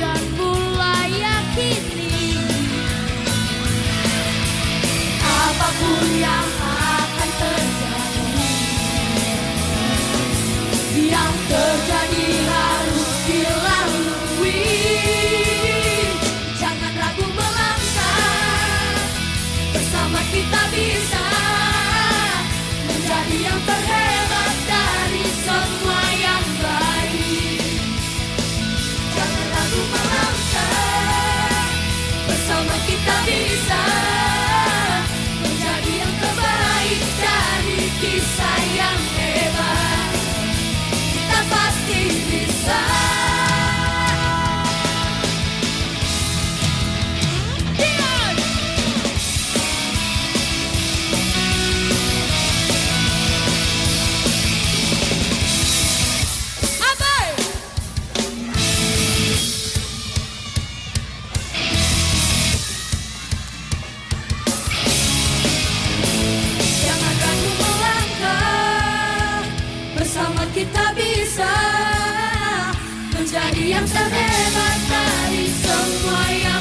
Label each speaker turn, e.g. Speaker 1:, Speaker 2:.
Speaker 1: dan mulai yakini apa pun yang kita bisa menjadi yang terbaik dari kisah yang Sudah diam sampai matahari semua yang